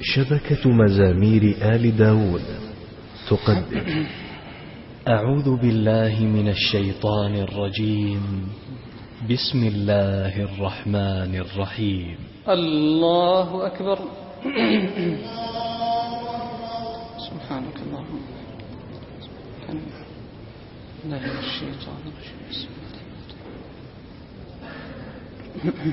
شبكة مزامير آل داود. تقدم. أعوذ بالله من الشيطان الرجيم. بسم الله الرحمن الرحيم. الله أكبر. سبحانك اللهم. الله الشيطان الرجيم بسم الله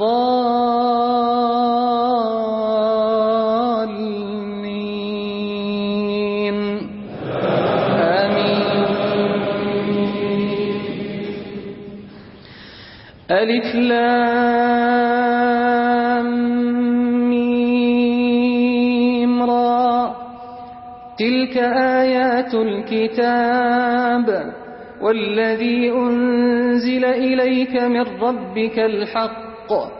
الضالين. آمين. ألف تلك آيات الكتاب والذي أنزل إليك من ربك الحق.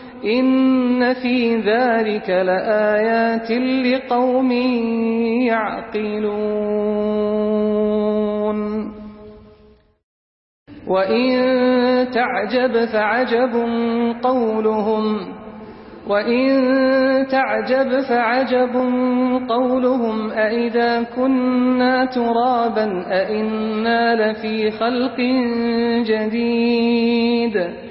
إن في ذلك لآيات لقوم يعقلون وإن تعجب فعجب قولهم وإن تعجب فعجب قولهم أَإِذَا كنا ترابا أَإِنَّا لفي خلق جديد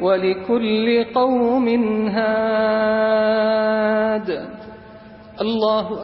ولكل قوم هاد. الله